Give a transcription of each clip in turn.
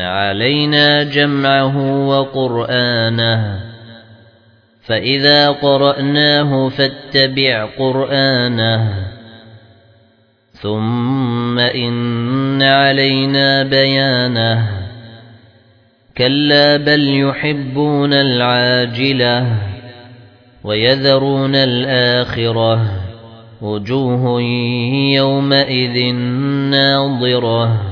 علينا جمعه وقرآنه. فإذا قرأناه فاتبع قرآنه. ثم إن علينا بيانه. كلا بل يحبون العاجلة ويذرون الآخرة. وجوه يومئذ ناظرة.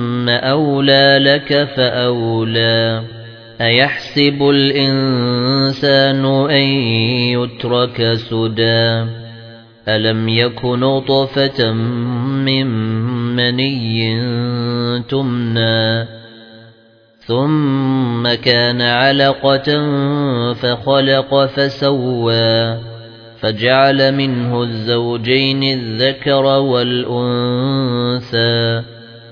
ثم أولى لك فأولى أيحسب الإنسان أن يترك سدى ألم يكن طفة من مني تمنى ثم كان علقة فخلق فسوى فجعل منه الزوجين الذكر والأنثى